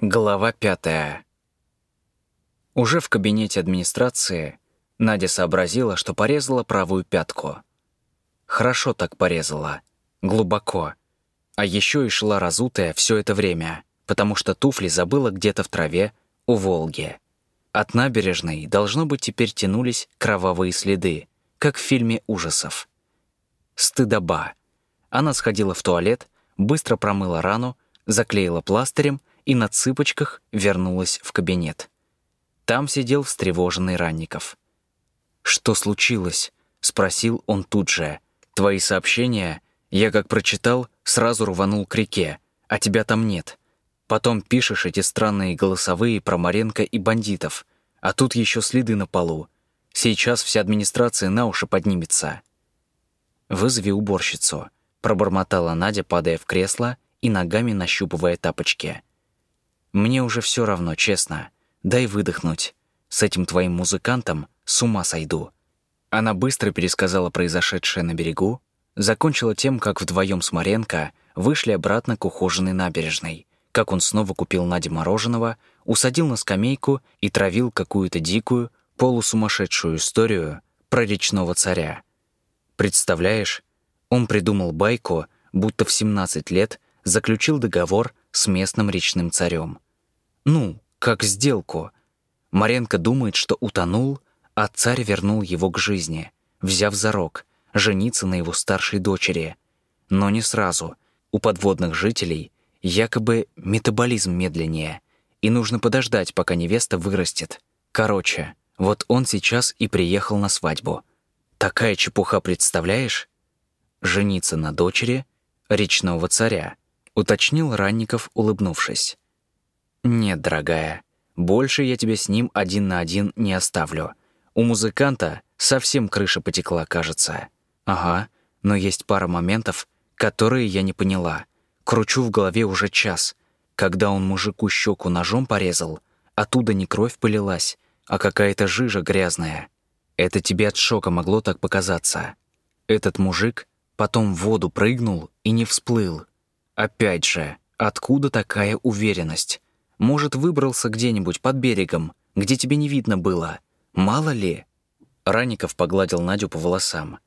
Глава пятая. Уже в кабинете администрации Надя сообразила, что порезала правую пятку. Хорошо так порезала. Глубоко. А еще и шла разутая все это время, потому что туфли забыла где-то в траве у Волги. От набережной, должно быть, теперь тянулись кровавые следы, как в фильме ужасов. Стыдоба. Она сходила в туалет, быстро промыла рану, заклеила пластырем и на цыпочках вернулась в кабинет. Там сидел встревоженный Ранников. «Что случилось?» — спросил он тут же. «Твои сообщения я, как прочитал, сразу рванул к реке, а тебя там нет. Потом пишешь эти странные голосовые про Маренко и бандитов, а тут еще следы на полу. Сейчас вся администрация на уши поднимется». «Вызови уборщицу», — пробормотала Надя, падая в кресло и ногами нащупывая тапочки. «Мне уже все равно, честно. Дай выдохнуть. С этим твоим музыкантом с ума сойду». Она быстро пересказала произошедшее на берегу, закончила тем, как вдвоем с Маренко вышли обратно к ухоженной набережной, как он снова купил Наде мороженого, усадил на скамейку и травил какую-то дикую, полусумасшедшую историю про речного царя. Представляешь, он придумал байку, будто в 17 лет заключил договор с местным речным царем. Ну, как сделку. Маренко думает, что утонул, а царь вернул его к жизни, взяв за рог, жениться на его старшей дочери. Но не сразу. У подводных жителей якобы метаболизм медленнее, и нужно подождать, пока невеста вырастет. Короче, вот он сейчас и приехал на свадьбу. Такая чепуха, представляешь? Жениться на дочери речного царя, уточнил Ранников, улыбнувшись. Нет, дорогая, больше я тебя с ним один на один не оставлю. У музыканта совсем крыша потекла, кажется. Ага, но есть пара моментов, которые я не поняла. Кручу в голове уже час. Когда он мужику щеку ножом порезал, оттуда не кровь полилась, а какая-то жижа грязная. Это тебе от шока могло так показаться. Этот мужик потом в воду прыгнул и не всплыл. Опять же, откуда такая уверенность? Может, выбрался где-нибудь под берегом, где тебе не видно было? Мало ли? Ранников погладил Надю по волосам.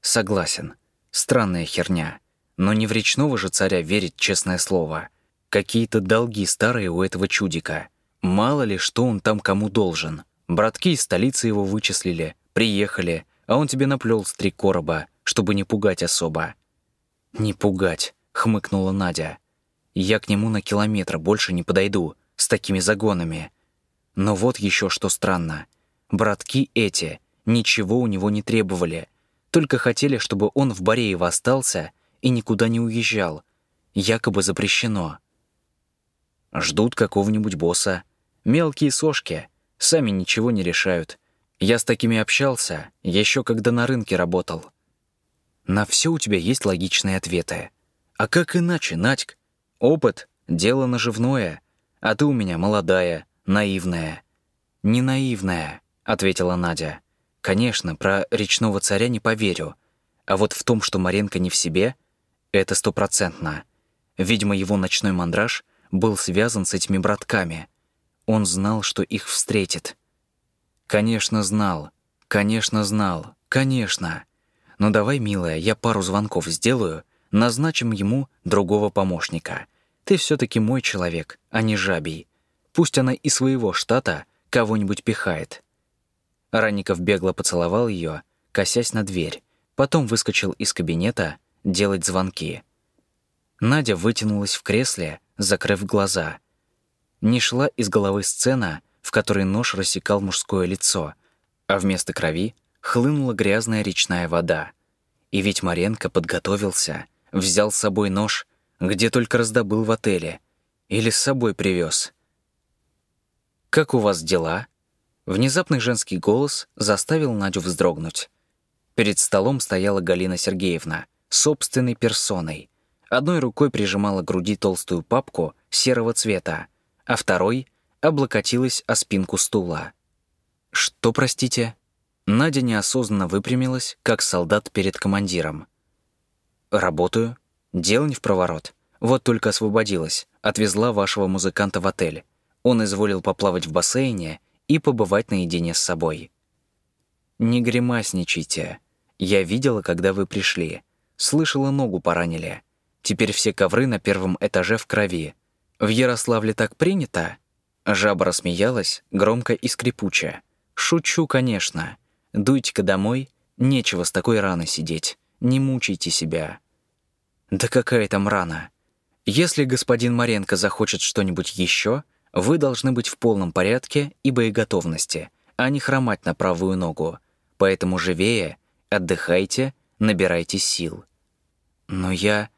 Согласен. Странная херня. Но не в речного же царя верить, честное слово. Какие-то долги старые у этого чудика. Мало ли, что он там кому должен. Братки из столицы его вычислили, приехали, а он тебе наплел с три короба, чтобы не пугать особо. «Не пугать», — хмыкнула Надя. «Я к нему на километр больше не подойду, с такими загонами. Но вот еще что странно. Братки эти ничего у него не требовали, только хотели, чтобы он в Бореево остался и никуда не уезжал. Якобы запрещено. Ждут какого-нибудь босса. Мелкие сошки. Сами ничего не решают. Я с такими общался, еще когда на рынке работал. На все у тебя есть логичные ответы. А как иначе, Надьк? Опыт — дело наживное. А ты у меня молодая, наивная. «Не наивная», — ответила Надя. Конечно, про речного царя не поверю. А вот в том, что Маренко не в себе, это стопроцентно. Видимо, его ночной мандраж был связан с этими братками. Он знал, что их встретит. Конечно, знал. Конечно, знал. Конечно. Но давай, милая, я пару звонков сделаю, назначим ему другого помощника. Ты все таки мой человек, а не жабий. Пусть она из своего штата кого-нибудь пихает. Ранников бегло поцеловал ее, косясь на дверь, потом выскочил из кабинета делать звонки. Надя вытянулась в кресле, закрыв глаза. Не шла из головы сцена, в которой нож рассекал мужское лицо, а вместо крови хлынула грязная речная вода. И ведь Маренко подготовился, взял с собой нож, где только раздобыл в отеле, или с собой привез. «Как у вас дела?» Внезапный женский голос заставил Надю вздрогнуть. Перед столом стояла Галина Сергеевна, собственной персоной. Одной рукой прижимала к груди толстую папку серого цвета, а второй облокотилась о спинку стула. «Что, простите?» Надя неосознанно выпрямилась, как солдат перед командиром. «Работаю. Дело не в проворот. Вот только освободилась, отвезла вашего музыканта в отель. Он изволил поплавать в бассейне и побывать наедине с собой. Не гримасничайте. Я видела, когда вы пришли. Слышала, ногу поранили. Теперь все ковры на первом этаже в крови. В Ярославле так принято?» Жаба рассмеялась, громко и скрипуче. «Шучу, конечно. Дуйте-ка домой. Нечего с такой раной сидеть. Не мучайте себя». «Да какая там рана? Если господин Маренко захочет что-нибудь еще, вы должны быть в полном порядке и боеготовности, а не хромать на правую ногу. Поэтому живее, отдыхайте, набирайте сил». Но я...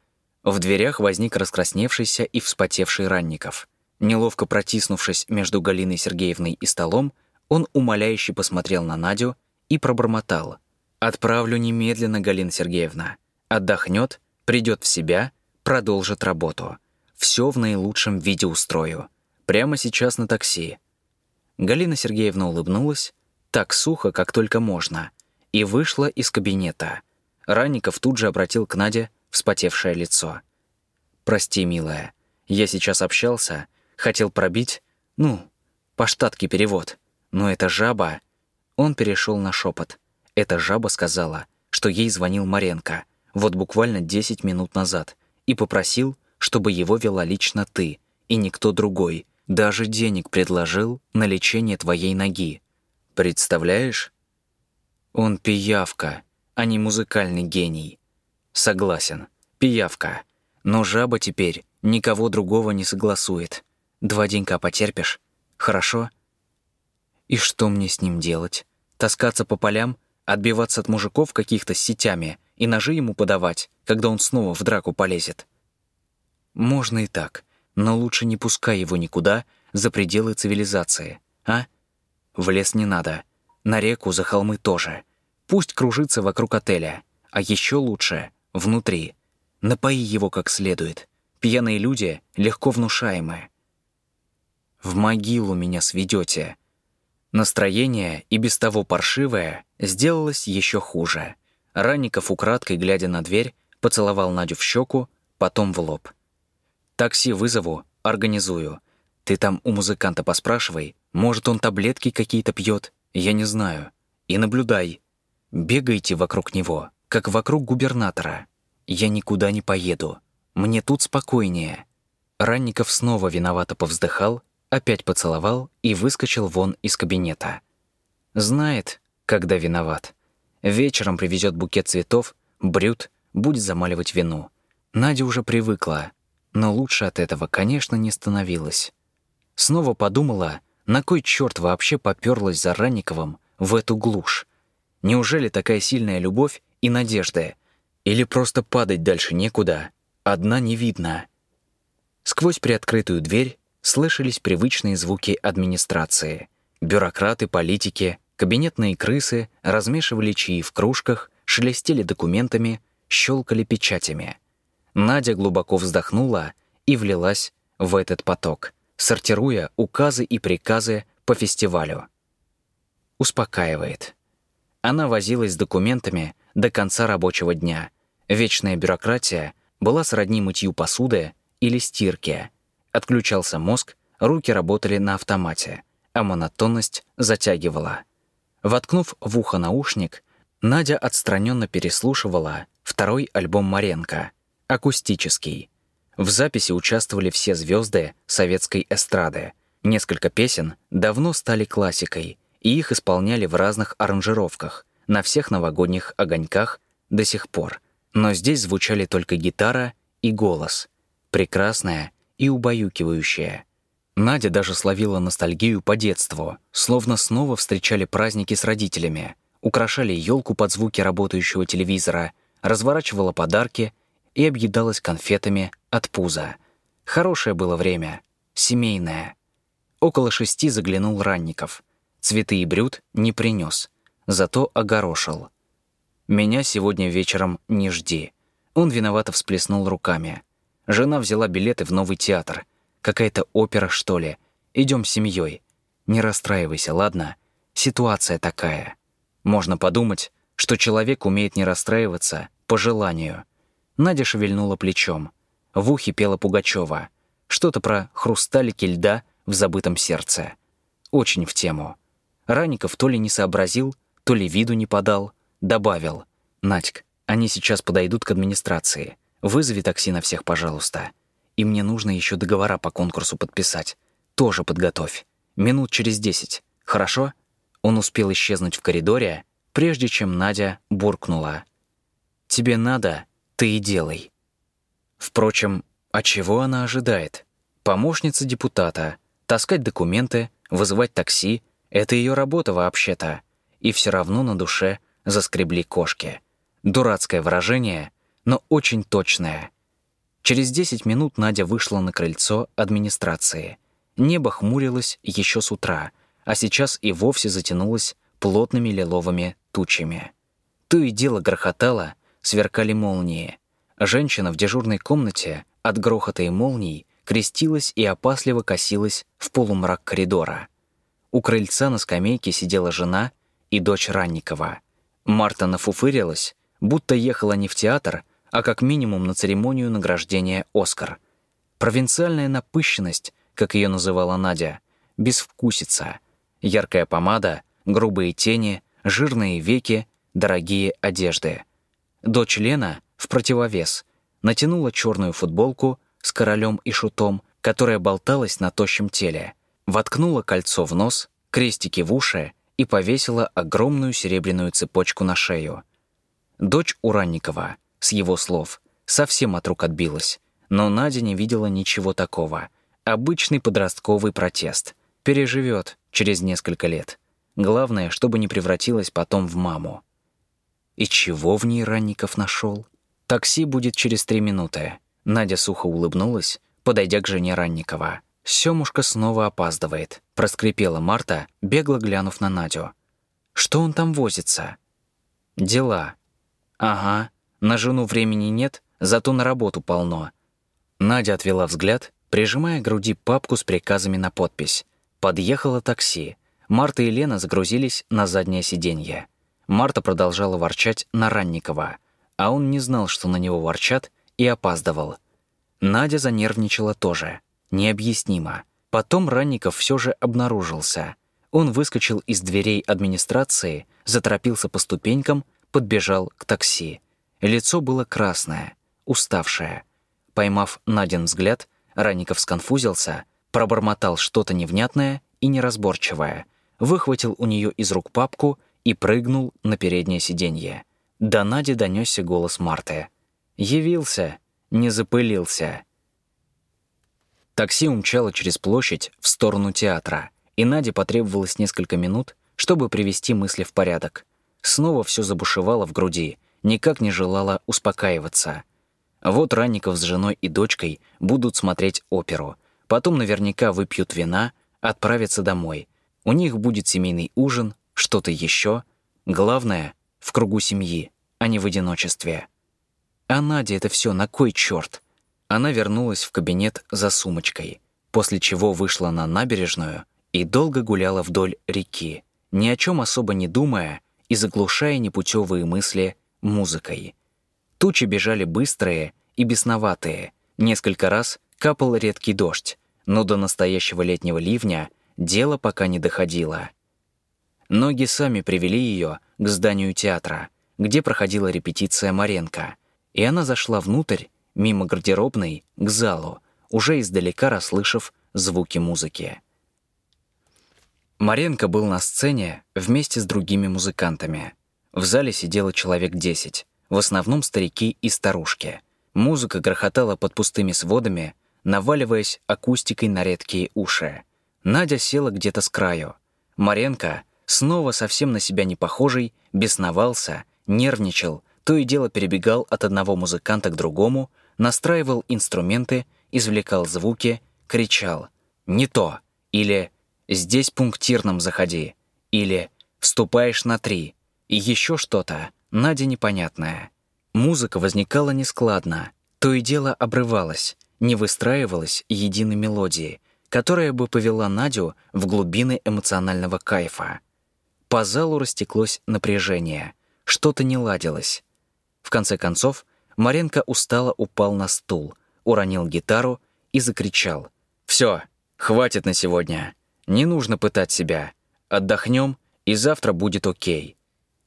В дверях возник раскрасневшийся и вспотевший Ранников. Неловко протиснувшись между Галиной Сергеевной и столом, он умоляюще посмотрел на Надю и пробормотал. «Отправлю немедленно, Галина Сергеевна. Отдохнет, придет в себя, продолжит работу. Все в наилучшем виде устрою. Прямо сейчас на такси». Галина Сергеевна улыбнулась, так сухо, как только можно, и вышла из кабинета. Ранников тут же обратил к Наде вспотевшее лицо. «Прости, милая, я сейчас общался, хотел пробить, ну, по штатке перевод, но эта жаба...» Он перешел на шепот. Эта жаба сказала, что ей звонил Маренко, вот буквально 10 минут назад, и попросил, чтобы его вела лично ты, и никто другой. Даже денег предложил на лечение твоей ноги. Представляешь? Он пиявка, а не музыкальный гений. Согласен, пиявка. Но жаба теперь никого другого не согласует. Два денька потерпишь? Хорошо? И что мне с ним делать? Таскаться по полям, отбиваться от мужиков каких-то сетями и ножи ему подавать, когда он снова в драку полезет? Можно и так, но лучше не пускай его никуда за пределы цивилизации, а? В лес не надо, на реку за холмы тоже. Пусть кружится вокруг отеля, а еще лучше внутри. Напои его как следует. Пьяные люди легко внушаемые. В могилу меня сведете. Настроение, и без того паршивое, сделалось еще хуже. Ранников, украдкой глядя на дверь, поцеловал Надю в щеку, потом в лоб. «Такси вызову, организую. Ты там у музыканта поспрашивай, может, он таблетки какие-то пьет, я не знаю. И наблюдай. Бегайте вокруг него, как вокруг губернатора. Я никуда не поеду. Мне тут спокойнее». Ранников снова виновато повздыхал, опять поцеловал и выскочил вон из кабинета. Знает, когда виноват. Вечером привезет букет цветов, брют, будет замаливать вину. Надя уже привыкла, но лучше от этого, конечно, не становилось. Снова подумала, на кой черт вообще попёрлась за Ранниковым в эту глушь. Неужели такая сильная любовь и надежда? Или просто падать дальше некуда? Одна не видно. Сквозь приоткрытую дверь слышались привычные звуки администрации. Бюрократы, политики, кабинетные крысы размешивали чаи в кружках, шелестели документами, щелкали печатями. Надя глубоко вздохнула и влилась в этот поток, сортируя указы и приказы по фестивалю. Успокаивает. Она возилась с документами до конца рабочего дня. Вечная бюрократия была сродни мытью посуды или стирке. Отключался мозг, руки работали на автомате, а монотонность затягивала. Воткнув в ухо наушник, Надя отстраненно переслушивала второй альбом Маренко, акустический. В записи участвовали все звезды советской эстрады. Несколько песен давно стали классикой — и их исполняли в разных аранжировках, на всех новогодних огоньках до сих пор. Но здесь звучали только гитара и голос, прекрасная и убаюкивающая. Надя даже словила ностальгию по детству, словно снова встречали праздники с родителями, украшали елку под звуки работающего телевизора, разворачивала подарки и объедалась конфетами от пуза. Хорошее было время, семейное. Около шести заглянул Ранников — Цветы и брют не принес, зато огорошил. «Меня сегодня вечером не жди». Он виновато всплеснул руками. Жена взяла билеты в новый театр. Какая-то опера, что ли. Идем с семьей. Не расстраивайся, ладно? Ситуация такая. Можно подумать, что человек умеет не расстраиваться по желанию. Надя шевельнула плечом. В ухе пела Пугачева. Что-то про хрусталики льда в забытом сердце. Очень в тему. Ранников то ли не сообразил, то ли виду не подал. Добавил. «Надьк, они сейчас подойдут к администрации. Вызови такси на всех, пожалуйста. И мне нужно еще договора по конкурсу подписать. Тоже подготовь. Минут через десять. Хорошо?» Он успел исчезнуть в коридоре, прежде чем Надя буркнула. «Тебе надо, ты и делай». Впрочем, а чего она ожидает? Помощница депутата. Таскать документы, вызывать такси — это ее работа вообще-то. И все равно на душе заскребли кошки. Дурацкое выражение, но очень точное. Через 10 минут Надя вышла на крыльцо администрации. Небо хмурилось еще с утра, а сейчас и вовсе затянулось плотными лиловыми тучами. То и дело грохотало, сверкали молнии. Женщина в дежурной комнате от грохота и молний крестилась и опасливо косилась в полумрак коридора. У крыльца на скамейке сидела жена и дочь Ранникова. Марта нафуфырилась, будто ехала не в театр, а как минимум на церемонию награждения «Оскар». Провинциальная напыщенность, как ее называла Надя, безвкусица, яркая помада, грубые тени, жирные веки, дорогие одежды. Дочь Лена, в противовес, натянула черную футболку с королем и шутом, которая болталась на тощем теле, воткнула кольцо в нос, крестики в уши и повесила огромную серебряную цепочку на шею. Дочь Уранникова, с его слов, совсем от рук отбилась, но Надя не видела ничего такого. Обычный подростковый протест. Переживет через несколько лет. Главное, чтобы не превратилась потом в маму. И чего в ней Ранников нашел? Такси будет через три минуты. Надя сухо улыбнулась, подойдя к жене Ранникова. «Сёмушка снова опаздывает», — проскрипела Марта, бегло глянув на Надю. «Что он там возится?» «Дела». «Ага, на жену времени нет, зато на работу полно». Надя отвела взгляд, прижимая к груди папку с приказами на подпись. Подъехало такси. Марта и Лена загрузились на заднее сиденье. Марта продолжала ворчать на Ранникова, а он не знал, что на него ворчат, и опаздывал. Надя занервничала тоже. Необъяснимо. Потом Ранников все же обнаружился. Он выскочил из дверей администрации, заторопился по ступенькам, подбежал к такси. Лицо было красное, уставшее. Поймав Надин взгляд, Ранников сконфузился, пробормотал что-то невнятное и неразборчивое, выхватил у нее из рук папку и прыгнул на переднее сиденье. До Нади донесся голос Марты. «Явился, не запылился». Такси умчало через площадь в сторону театра, и Наде потребовалось несколько минут, чтобы привести мысли в порядок. Снова все забушевало в груди, никак не желала успокаиваться. Вот Ранников с женой и дочкой будут смотреть оперу, потом наверняка выпьют вина, отправятся домой. У них будет семейный ужин, что-то еще. Главное — в кругу семьи, а не в одиночестве. А Надя это все на кой черт? Она вернулась в кабинет за сумочкой, после чего вышла на набережную и долго гуляла вдоль реки, ни о чем особо не думая и заглушая непутевые мысли музыкой. Тучи бежали быстрые и бесноватые. Несколько раз капал редкий дождь, но до настоящего летнего ливня дело пока не доходило. Ноги сами привели ее к зданию театра, где проходила репетиция Маренко, и она зашла внутрь, мимо гардеробной, к залу, уже издалека расслышав звуки музыки. Маренко был на сцене вместе с другими музыкантами. В зале сидело человек десять, в основном старики и старушки. Музыка грохотала под пустыми сводами, наваливаясь акустикой на редкие уши. Надя села где-то с краю. Маренко снова совсем на себя не похожий, бесновался, нервничал, то и дело перебегал от одного музыканта к другому, настраивал инструменты, извлекал звуки, кричал «Не то!» или «Здесь пунктирным заходи» или «Вступаешь на три» и еще что-то, Надя непонятное. Музыка возникала нескладно, то и дело обрывалась, не выстраивалась единой мелодии, которая бы повела Надю в глубины эмоционального кайфа. По залу растеклось напряжение. Что-то не ладилось. В конце концов, Маренко устало упал на стул, уронил гитару и закричал. «Все, хватит на сегодня. Не нужно пытать себя. Отдохнем, и завтра будет окей».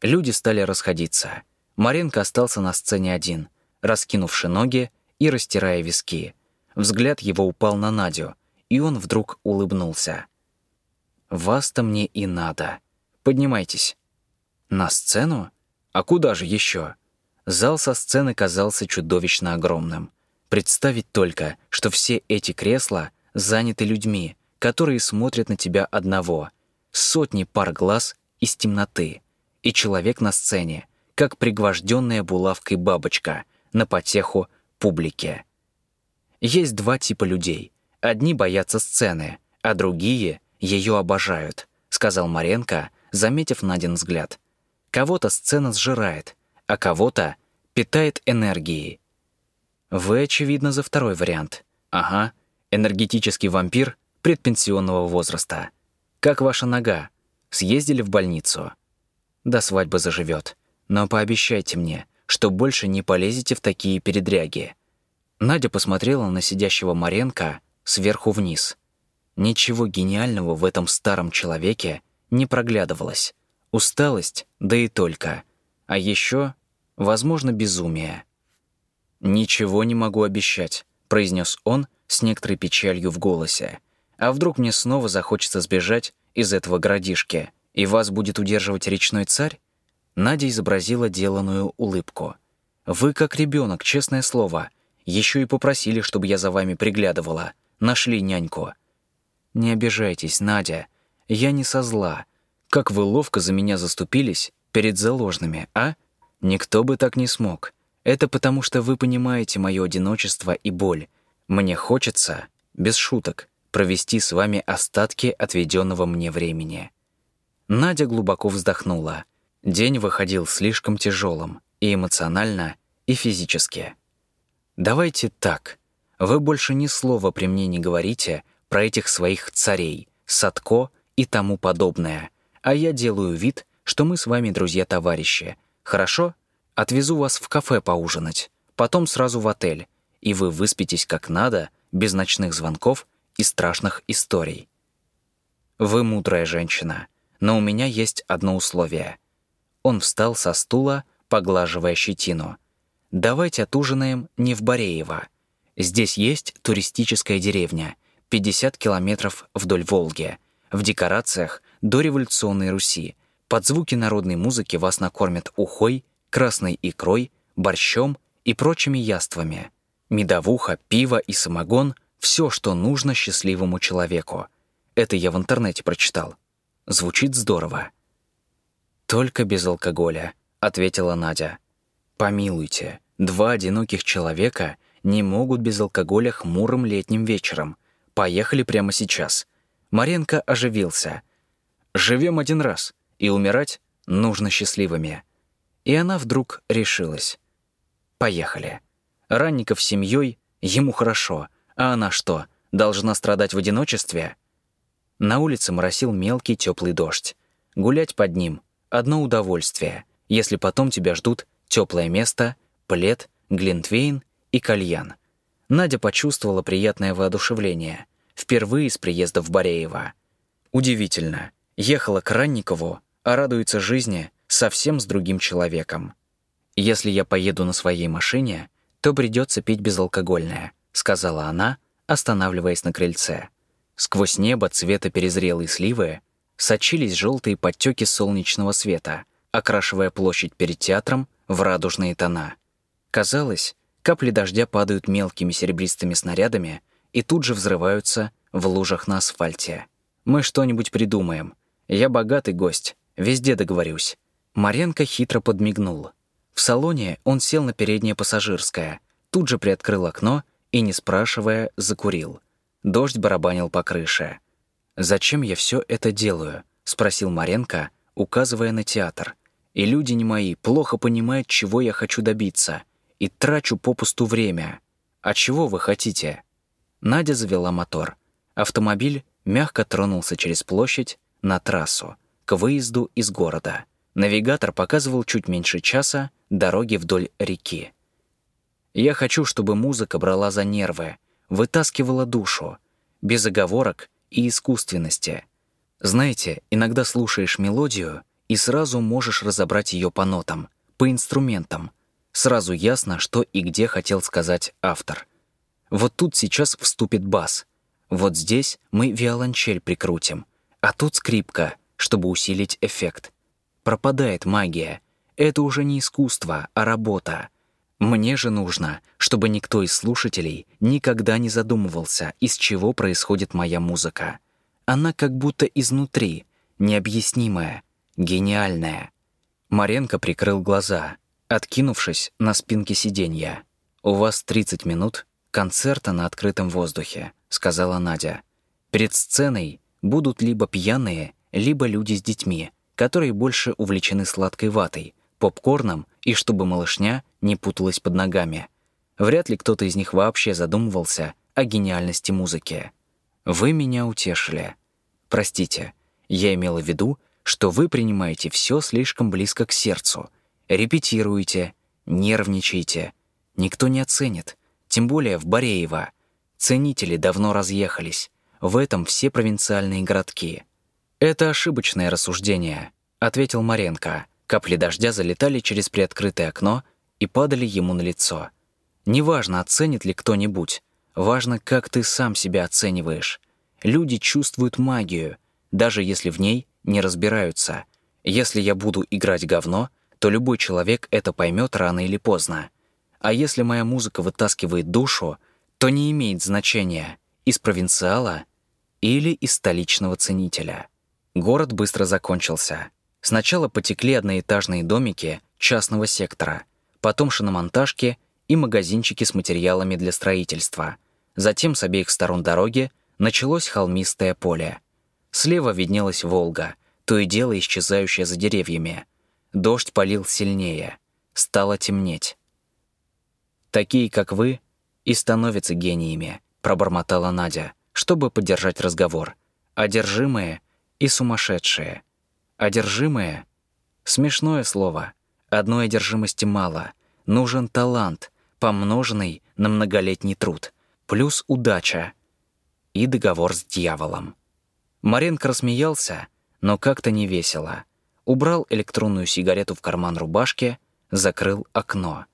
Люди стали расходиться. Маренко остался на сцене один, раскинувши ноги и растирая виски. Взгляд его упал на Надю, и он вдруг улыбнулся. «Вас-то мне и надо. Поднимайтесь». «На сцену? А куда же еще? Зал со сцены казался чудовищно огромным. Представить только, что все эти кресла заняты людьми, которые смотрят на тебя одного, сотни пар глаз из темноты, и человек на сцене, как пригвожденная булавкой бабочка на потеху публике. Есть два типа людей. Одни боятся сцены, а другие ее обожают, сказал Маренко, заметив Надин взгляд. Кого-то сцена сжирает, а кого-то питает энергией. Вы, очевидно, за второй вариант. Ага, энергетический вампир предпенсионного возраста. Как ваша нога? Съездили в больницу? До свадьбы заживет. Но пообещайте мне, что больше не полезете в такие передряги. Надя посмотрела на сидящего Маренко сверху вниз. Ничего гениального в этом старом человеке не проглядывалось. Усталость, да и только. А еще возможно, безумие. «Ничего не могу обещать», — произнес он с некоторой печалью в голосе. «А вдруг мне снова захочется сбежать из этого городишки, и вас будет удерживать речной царь?» Надя изобразила деланную улыбку. «Вы как ребенок, честное слово. Еще и попросили, чтобы я за вами приглядывала. Нашли няньку». «Не обижайтесь, Надя. Я не со зла. Как вы ловко за меня заступились перед заложными, а?» Никто бы так не смог. Это потому, что вы понимаете мое одиночество и боль. Мне хочется, без шуток, провести с вами остатки отведенного мне времени». Надя глубоко вздохнула. День выходил слишком тяжелым и эмоционально, и физически. «Давайте так. Вы больше ни слова при мне не говорите про этих своих царей, Садко и тому подобное, а я делаю вид, что мы с вами друзья-товарищи, Хорошо? Отвезу вас в кафе поужинать, потом сразу в отель, и вы выспитесь как надо, без ночных звонков и страшных историй. Вы мудрая женщина, но у меня есть одно условие. Он встал со стула, поглаживая щетину. Давайте отужинаем не в Бореево. Здесь есть туристическая деревня, 50 километров вдоль Волги, в декорациях до революционной Руси, под звуки народной музыки вас накормят ухой, красной икрой, борщом и прочими яствами. Медовуха, пиво и самогон — все, что нужно счастливому человеку. Это я в интернете прочитал. Звучит здорово. «Только без алкоголя», — ответила Надя. «Помилуйте, два одиноких человека не могут без алкоголя хмурым летним вечером. Поехали прямо сейчас». Маренко оживился. «Живем один раз и умирать нужно счастливыми. И она вдруг решилась. Поехали. Ранников с семьей, ему хорошо, а она что, должна страдать в одиночестве? На улице моросил мелкий теплый дождь. Гулять под ним — одно удовольствие, если потом тебя ждут теплое место, плед, глинтвейн и кальян. Надя почувствовала приятное воодушевление. Впервые с приезда в Бореево. Удивительно. Ехала к Ранникову, а радуется жизни совсем с другим человеком. «Если я поеду на своей машине, то придется пить безалкогольное», сказала она, останавливаясь на крыльце. Сквозь небо цвета перезрелой сливы сочились желтые подтеки солнечного света, окрашивая площадь перед театром в радужные тона. Казалось, капли дождя падают мелкими серебристыми снарядами и тут же взрываются в лужах на асфальте. «Мы что-нибудь придумаем. Я богатый гость, Везде договорюсь». Маренко хитро подмигнул. В салоне он сел на переднее пассажирское, тут же приоткрыл окно и, не спрашивая, закурил. Дождь барабанил по крыше. «Зачем я все это делаю?» — спросил Маренко, указывая на театр. «И люди не мои плохо понимают, чего я хочу добиться, и трачу попусту время. А чего вы хотите?» Надя завела мотор. Автомобиль мягко тронулся через площадь на трассу к выезду из города. Навигатор показывал чуть меньше часа дороги вдоль реки. Я хочу, чтобы музыка брала за нервы, вытаскивала душу, без оговорок и искусственности. Знаете, иногда слушаешь мелодию и сразу можешь разобрать ее по нотам, по инструментам. Сразу ясно, что и где хотел сказать автор. Вот тут сейчас вступит бас. Вот здесь мы виолончель прикрутим, а тут скрипка, чтобы усилить эффект. Пропадает магия. Это уже не искусство, а работа. Мне же нужно, чтобы никто из слушателей никогда не задумывался, из чего происходит моя музыка. Она как будто изнутри, необъяснимая, гениальная. Маренко прикрыл глаза, откинувшись на спинке сиденья. «У вас 30 минут концерта на открытом воздухе», — сказала Надя. «Перед сценой будут либо пьяные, либо люди с детьми, которые больше увлечены сладкой ватой, попкорном и чтобы малышня не путалась под ногами. Вряд ли кто-то из них вообще задумывался о гениальности музыки. Вы меня утешили. Простите, я имела в виду, что вы принимаете все слишком близко к сердцу, репетируете, нервничаете. Никто не оценит, тем более в Бореево. Ценители давно разъехались. В этом все провинциальные городки. Это ошибочное рассуждение, ответил Маренко. Капли дождя залетали через приоткрытое окно и падали ему на лицо. Неважно, оценит ли кто-нибудь, важно, как ты сам себя оцениваешь. Люди чувствуют магию, даже если в ней не разбираются. Если я буду играть говно, то любой человек это поймет рано или поздно. А если моя музыка вытаскивает душу, то не имеет значения, из провинциала или из столичного ценителя. Город быстро закончился. Сначала потекли одноэтажные домики частного сектора, потом шиномонтажки и магазинчики с материалами для строительства. Затем с обеих сторон дороги началось холмистое поле. Слева виднелась Волга, то и дело исчезающая за деревьями. Дождь полил сильнее. Стало темнеть. «Такие, как вы, и становятся гениями», — пробормотала Надя, чтобы поддержать разговор. «Одержимые и сумасшедшие». Одержимое — смешное слово. Одной одержимости мало. Нужен талант, помноженный на многолетний труд, плюс удача и договор с дьяволом. Маренко рассмеялся, но как-то не весело. Убрал электронную сигарету в карман рубашки, закрыл окно.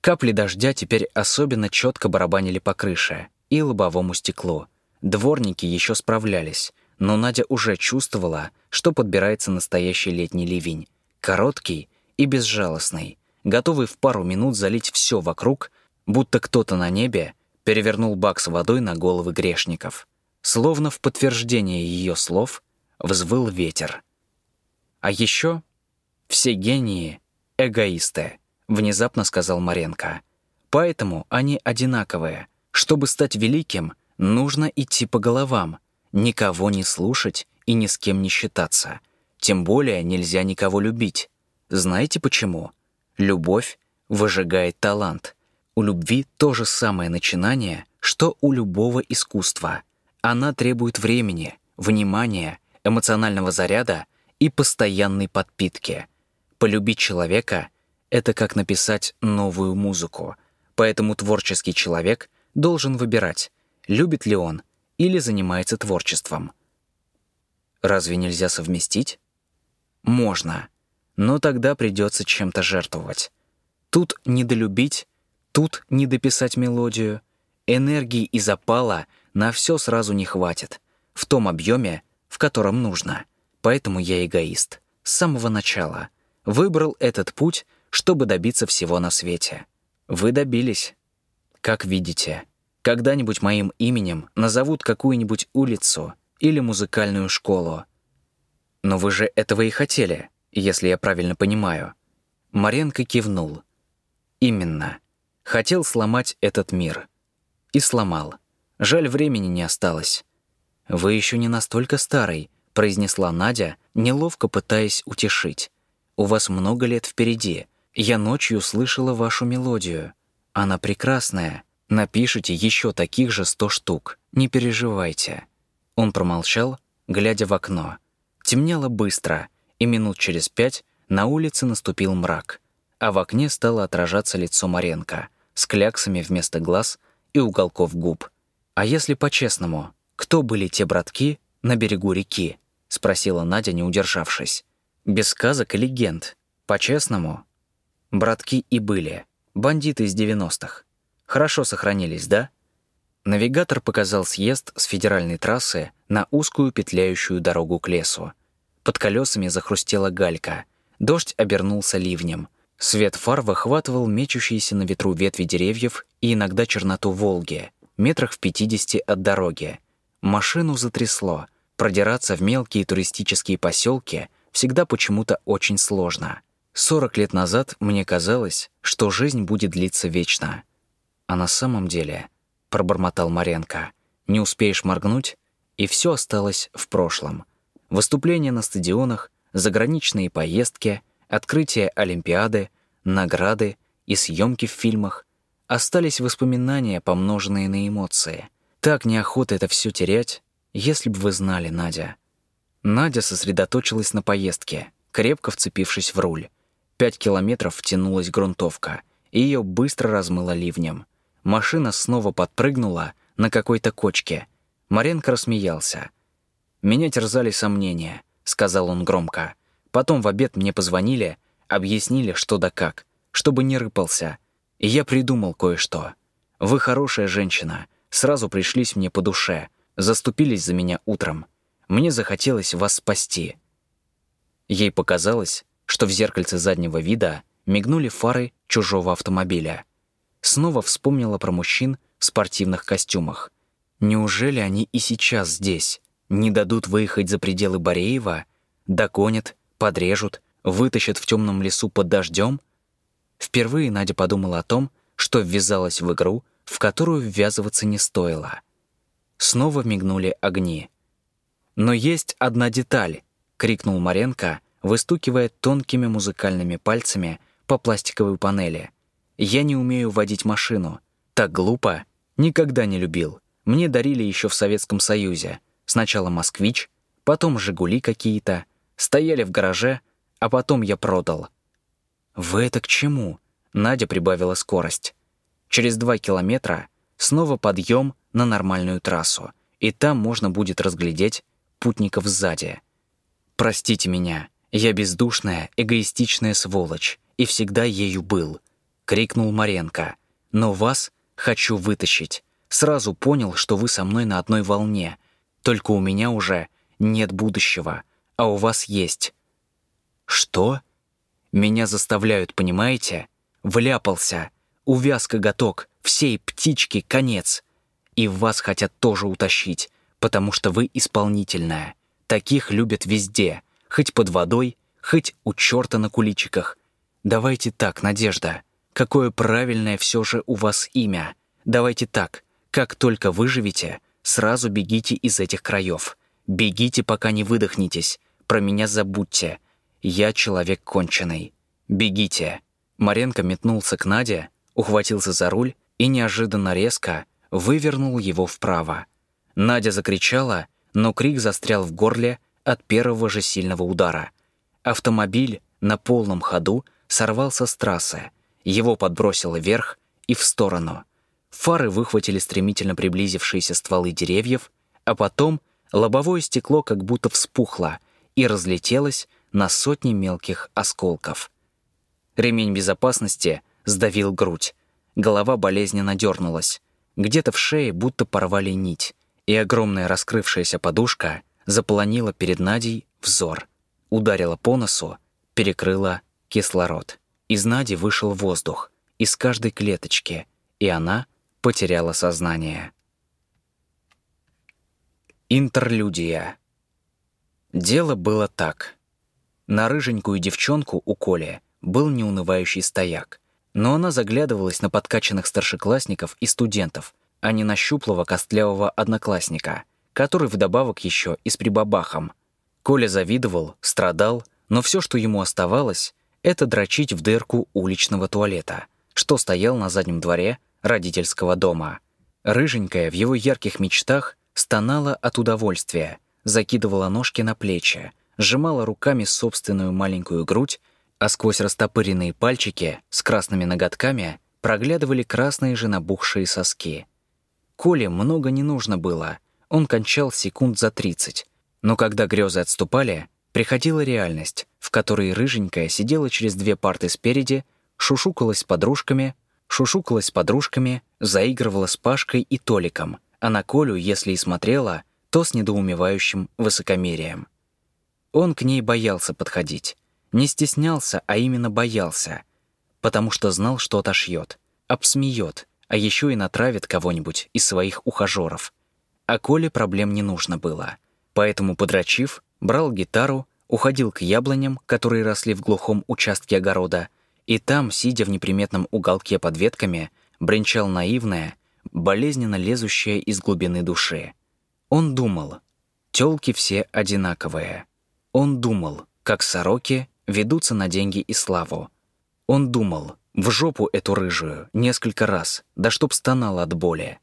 Капли дождя теперь особенно четко барабанили по крыше и лобовому стеклу. Дворники еще справлялись, но Надя уже чувствовала, что подбирается настоящий летний ливень. Короткий и безжалостный, готовый в пару минут залить все вокруг, будто кто-то на небе перевернул бак с водой на головы грешников. Словно в подтверждение ее слов взвыл ветер. А еще все гении — эгоисты, внезапно сказал Маренко. Поэтому они одинаковые. Чтобы стать великим, нужно идти по головам — никого не слушать и ни с кем не считаться. Тем более нельзя никого любить. Знаете почему? Любовь выжигает талант. У любви то же самое начинание, что у любого искусства. Она требует времени, внимания, эмоционального заряда и постоянной подпитки. Полюбить человека — это как написать новую музыку. Поэтому творческий человек должен выбирать, любит ли он или занимается творчеством. Разве нельзя совместить? Можно, но тогда придется чем-то жертвовать. Тут недолюбить, тут недописать мелодию. Энергии и запала на все сразу не хватит, в том объеме, в котором нужно. Поэтому я эгоист. С самого начала. Выбрал этот путь, чтобы добиться всего на свете. Вы добились. Как видите, когда-нибудь моим именем назовут какую-нибудь улицу или музыкальную школу. Но вы же этого и хотели, если я правильно понимаю. Маренко кивнул. Именно. Хотел сломать этот мир. И сломал. Жаль, времени не осталось. «Вы еще не настолько старый», — произнесла Надя, неловко пытаясь утешить. «У вас много лет впереди. Я ночью слышала вашу мелодию. Она прекрасная. Напишите еще таких же сто штук, не переживайте». Он промолчал, глядя в окно. Темнело быстро, и минут через пять на улице наступил мрак, а в окне стало отражаться лицо Маренко, с кляксами вместо глаз и уголков губ. «А если по-честному, кто были те братки на берегу реки?» — спросила Надя, не удержавшись. «Без сказок и легенд. По-честному?» Братки и были. Бандиты из 90-х. Хорошо сохранились, да? Навигатор показал съезд с федеральной трассы на узкую петляющую дорогу к лесу. Под колесами захрустела галька. Дождь обернулся ливнем. Свет фар выхватывал мечущиеся на ветру ветви деревьев и иногда черноту Волги, метрах в 50 от дороги. Машину затрясло. Продираться в мелкие туристические поселки всегда почему-то очень сложно. 40 лет назад мне казалось, что жизнь будет длиться вечно. А на самом деле, пробормотал Маренко, не успеешь моргнуть, и все осталось в прошлом. Выступления на стадионах, заграничные поездки, открытие Олимпиады, награды и съемки в фильмах остались воспоминания, помноженные на эмоции. Так неохота это все терять, если бы вы знали, Надя. Надя сосредоточилась на поездке, крепко вцепившись в руль. Пять километров втянулась грунтовка, и ее быстро размыло ливнем. Машина снова подпрыгнула на какой-то кочке. Маренко рассмеялся. «Меня терзали сомнения», — сказал он громко. «Потом в обед мне позвонили, объяснили, что да как, чтобы не рыпался. И я придумал кое-что. Вы хорошая женщина, сразу пришлись мне по душе, заступились за меня утром. Мне захотелось вас спасти». Ей показалось, что в зеркальце заднего вида мигнули фары чужого автомобиля снова вспомнила про мужчин в спортивных костюмах. Неужели они и сейчас здесь? Не дадут выехать за пределы Бореева? Догонят, подрежут, вытащат в темном лесу под дождем? Впервые Надя подумала о том, что ввязалась в игру, в которую ввязываться не стоило. Снова мигнули огни. «Но есть одна деталь!» — крикнул Маренко, выстукивая тонкими музыкальными пальцами по пластиковой панели — я не умею водить машину. Так глупо. Никогда не любил. Мне дарили еще в Советском Союзе. Сначала «Москвич», потом «Жигули» какие-то. Стояли в гараже, а потом я продал. «Вы это к чему?» Надя прибавила скорость. Через два километра снова подъем на нормальную трассу, и там можно будет разглядеть путников сзади. «Простите меня, я бездушная, эгоистичная сволочь, и всегда ею был крикнул Маренко. «Но вас хочу вытащить. Сразу понял, что вы со мной на одной волне. Только у меня уже нет будущего, а у вас есть». «Что?» «Меня заставляют, понимаете? Вляпался. Увяз коготок, всей птички конец. И вас хотят тоже утащить, потому что вы исполнительная. Таких любят везде, хоть под водой, хоть у черта на куличиках. Давайте так, Надежда. Какое правильное все же у вас имя. Давайте так, как только выживете, сразу бегите из этих краев. Бегите, пока не выдохнетесь. Про меня забудьте. Я человек конченый. Бегите. Маренко метнулся к Наде, ухватился за руль и неожиданно резко вывернул его вправо. Надя закричала, но крик застрял в горле от первого же сильного удара. Автомобиль на полном ходу сорвался с трассы, его подбросило вверх и в сторону. Фары выхватили стремительно приблизившиеся стволы деревьев, а потом лобовое стекло как будто вспухло и разлетелось на сотни мелких осколков. Ремень безопасности сдавил грудь. Голова болезненно дернулась. Где-то в шее будто порвали нить, и огромная раскрывшаяся подушка заполонила перед Надей взор, ударила по носу, перекрыла кислород. Из Нади вышел воздух, из каждой клеточки, и она потеряла сознание. Интерлюдия. Дело было так. На рыженькую девчонку у Коли был неунывающий стояк, но она заглядывалась на подкачанных старшеклассников и студентов, а не на щуплого костлявого одноклассника, который вдобавок еще и с прибабахом. Коля завидовал, страдал, но все, что ему оставалось, это дрочить в дырку уличного туалета, что стоял на заднем дворе родительского дома. Рыженькая в его ярких мечтах стонала от удовольствия, закидывала ножки на плечи, сжимала руками собственную маленькую грудь, а сквозь растопыренные пальчики с красными ноготками проглядывали красные же набухшие соски. Коле много не нужно было, он кончал секунд за тридцать. Но когда грезы отступали, приходила реальность, в которой рыженькая сидела через две парты спереди, шушукалась с подружками, шушукалась с подружками, заигрывала с Пашкой и Толиком, а на Колю, если и смотрела, то с недоумевающим высокомерием. Он к ней боялся подходить. Не стеснялся, а именно боялся, потому что знал, что отошьет, обсмеет, а еще и натравит кого-нибудь из своих ухажеров. А Коле проблем не нужно было. Поэтому, подрочив, брал гитару, уходил к яблоням, которые росли в глухом участке огорода, и там, сидя в неприметном уголке под ветками, бренчал наивное, болезненно лезущее из глубины души. Он думал, тёлки все одинаковые. Он думал, как сороки ведутся на деньги и славу. Он думал, в жопу эту рыжую, несколько раз, да чтоб стонал от боли.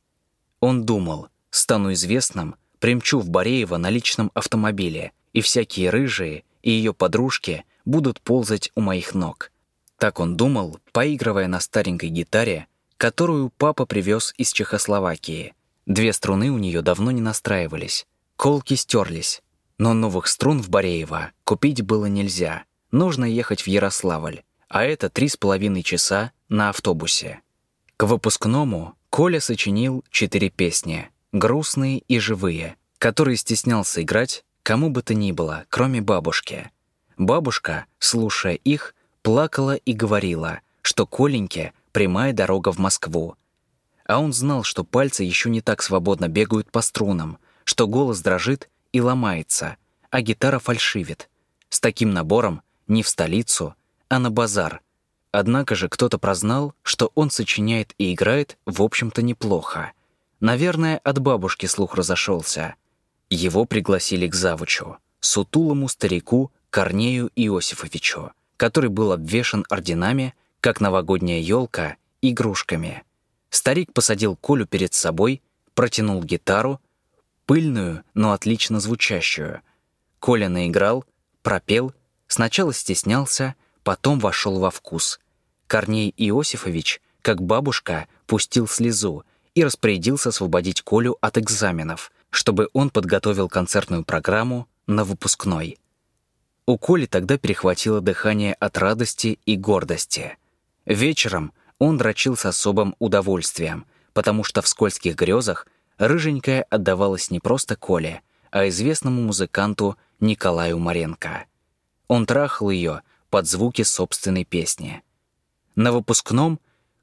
Он думал, стану известным, примчу в Бореево на личном автомобиле, и всякие рыжие и ее подружки будут ползать у моих ног. Так он думал, поигрывая на старенькой гитаре, которую папа привез из Чехословакии. Две струны у нее давно не настраивались. Колки стерлись. Но новых струн в Бореево купить было нельзя. Нужно ехать в Ярославль. А это три с половиной часа на автобусе. К выпускному Коля сочинил четыре песни, грустные и живые, которые стеснялся играть кому бы то ни было, кроме бабушки. Бабушка, слушая их, плакала и говорила, что Коленьке прямая дорога в Москву. А он знал, что пальцы еще не так свободно бегают по струнам, что голос дрожит и ломается, а гитара фальшивит. С таким набором не в столицу, а на базар. Однако же кто-то прознал, что он сочиняет и играет, в общем-то, неплохо. Наверное, от бабушки слух разошелся. Его пригласили к завучу, сутулому старику Корнею Иосифовичу, который был обвешан орденами, как новогодняя елка, игрушками. Старик посадил Колю перед собой, протянул гитару, пыльную, но отлично звучащую. Коля наиграл, пропел, сначала стеснялся, потом вошел во вкус. Корней Иосифович, как бабушка, пустил слезу и распорядился освободить Колю от экзаменов, чтобы он подготовил концертную программу на выпускной. У Коли тогда перехватило дыхание от радости и гордости. Вечером он дрочил с особым удовольствием, потому что в скользких грезах рыженькая отдавалась не просто Коле, а известному музыканту Николаю Маренко. Он трахал ее под звуки собственной песни. На выпускном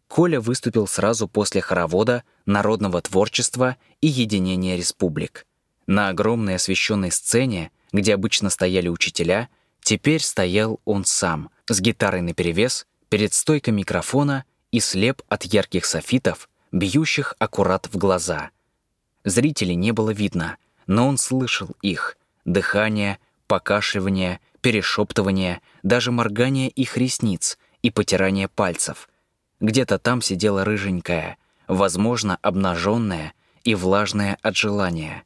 Коля выступил сразу после хоровода народного творчества и единения республик. На огромной освещенной сцене, где обычно стояли учителя, теперь стоял он сам, с гитарой наперевес, перед стойкой микрофона и слеп от ярких софитов, бьющих аккурат в глаза. Зрителей не было видно, но он слышал их — дыхание, покашливание — перешептывание, даже моргание их ресниц и потирание пальцев. Где-то там сидела рыженькая, возможно, обнаженная и влажная от желания.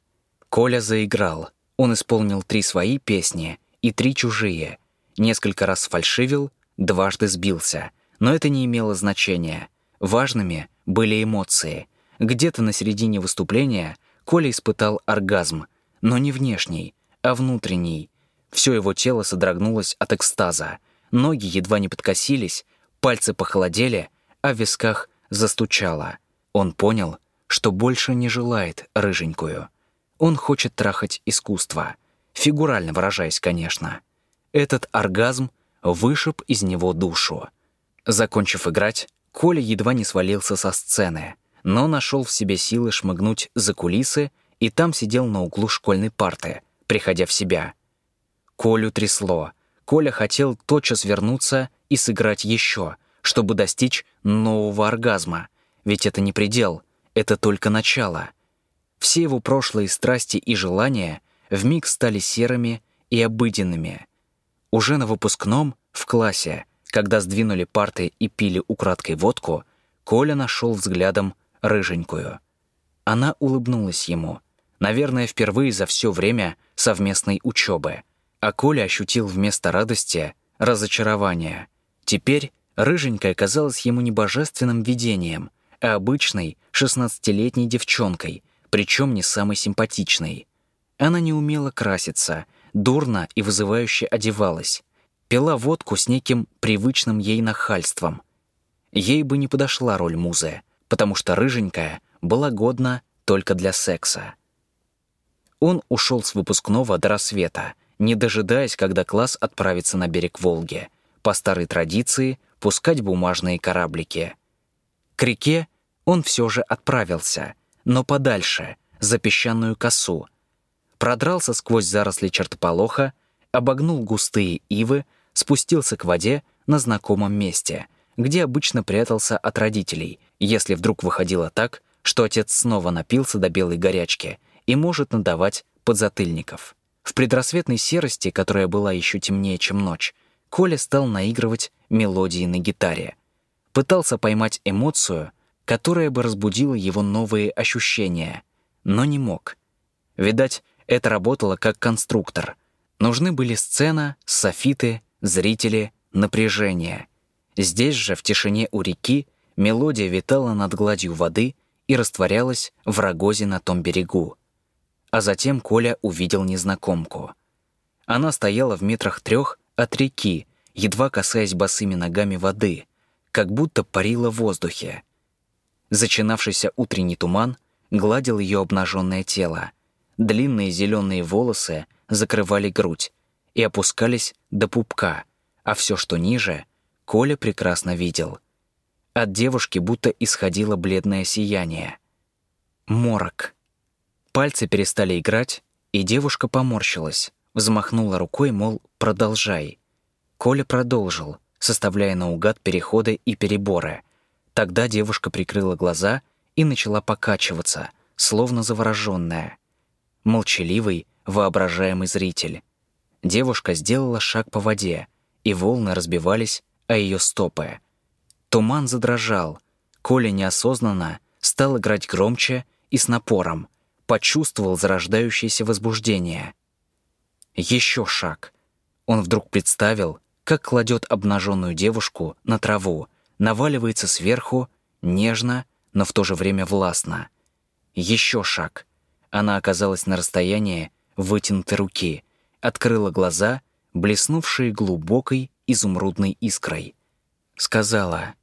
Коля заиграл. Он исполнил три свои песни и три чужие. Несколько раз фальшивил, дважды сбился. Но это не имело значения. Важными были эмоции. Где-то на середине выступления Коля испытал оргазм, но не внешний, а внутренний, все его тело содрогнулось от экстаза. Ноги едва не подкосились, пальцы похолодели, а в висках застучало. Он понял, что больше не желает рыженькую. Он хочет трахать искусство. Фигурально выражаясь, конечно. Этот оргазм вышиб из него душу. Закончив играть, Коля едва не свалился со сцены, но нашел в себе силы шмыгнуть за кулисы и там сидел на углу школьной парты, приходя в себя — Колю трясло. Коля хотел тотчас вернуться и сыграть еще, чтобы достичь нового оргазма. Ведь это не предел, это только начало. Все его прошлые страсти и желания вмиг стали серыми и обыденными. Уже на выпускном, в классе, когда сдвинули парты и пили украдкой водку, Коля нашел взглядом рыженькую. Она улыбнулась ему, наверное, впервые за все время совместной учебы — а Коля ощутил вместо радости разочарование. Теперь Рыженькая казалась ему не божественным видением, а обычной шестнадцатилетней девчонкой, причем не самой симпатичной. Она не умела краситься, дурно и вызывающе одевалась, пила водку с неким привычным ей нахальством. Ей бы не подошла роль музы, потому что рыженькая была годна только для секса. Он ушел с выпускного до рассвета, не дожидаясь, когда класс отправится на берег Волги, по старой традиции пускать бумажные кораблики. К реке он все же отправился, но подальше, за песчаную косу. Продрался сквозь заросли чертополоха, обогнул густые ивы, спустился к воде на знакомом месте, где обычно прятался от родителей, если вдруг выходило так, что отец снова напился до белой горячки и может надавать подзатыльников. В предрассветной серости, которая была еще темнее, чем ночь, Коля стал наигрывать мелодии на гитаре. Пытался поймать эмоцию, которая бы разбудила его новые ощущения, но не мог. Видать, это работало как конструктор. Нужны были сцена, софиты, зрители, напряжение. Здесь же, в тишине у реки, мелодия витала над гладью воды — и растворялась в рогозе на том берегу. А затем Коля увидел незнакомку. Она стояла в метрах трех от реки, едва касаясь босыми ногами воды, как будто парила в воздухе. Зачинавшийся утренний туман гладил ее обнаженное тело. Длинные зеленые волосы закрывали грудь и опускались до пупка, а все, что ниже, Коля прекрасно видел — от девушки будто исходило бледное сияние. Морок. Пальцы перестали играть, и девушка поморщилась, взмахнула рукой, мол, продолжай. Коля продолжил, составляя наугад переходы и переборы. Тогда девушка прикрыла глаза и начала покачиваться, словно завороженная. Молчаливый, воображаемый зритель. Девушка сделала шаг по воде, и волны разбивались о ее стопы — Туман задрожал. Коля неосознанно стал играть громче и с напором, почувствовал зарождающееся возбуждение. Еще шаг. Он вдруг представил, как кладет обнаженную девушку на траву, наваливается сверху, нежно, но в то же время властно. Еще шаг. Она оказалась на расстоянии вытянутой руки, открыла глаза, блеснувшие глубокой изумрудной искрой сказала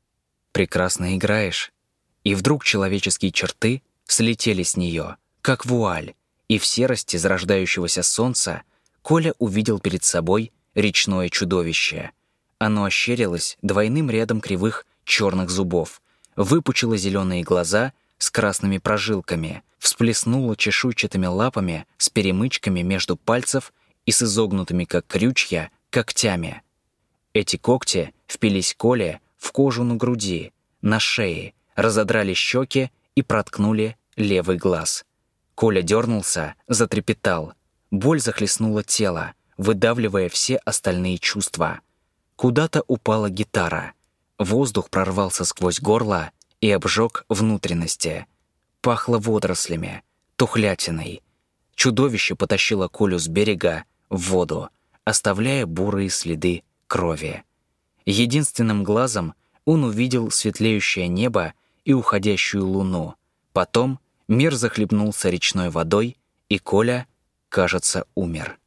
«Прекрасно играешь». И вдруг человеческие черты слетели с нее, как вуаль, и в серости зарождающегося солнца Коля увидел перед собой речное чудовище. Оно ощерилось двойным рядом кривых черных зубов, выпучило зеленые глаза с красными прожилками, всплеснуло чешуйчатыми лапами с перемычками между пальцев и с изогнутыми, как крючья, когтями. Эти когти впились Коле в кожу на груди, на шее, разодрали щеки и проткнули левый глаз. Коля дернулся, затрепетал. Боль захлестнула тело, выдавливая все остальные чувства. Куда-то упала гитара. Воздух прорвался сквозь горло и обжег внутренности. Пахло водорослями, тухлятиной. Чудовище потащило Колю с берега в воду, оставляя бурые следы крови. Единственным глазом он увидел светлеющее небо и уходящую луну. Потом мир захлебнулся речной водой, и Коля, кажется, умер.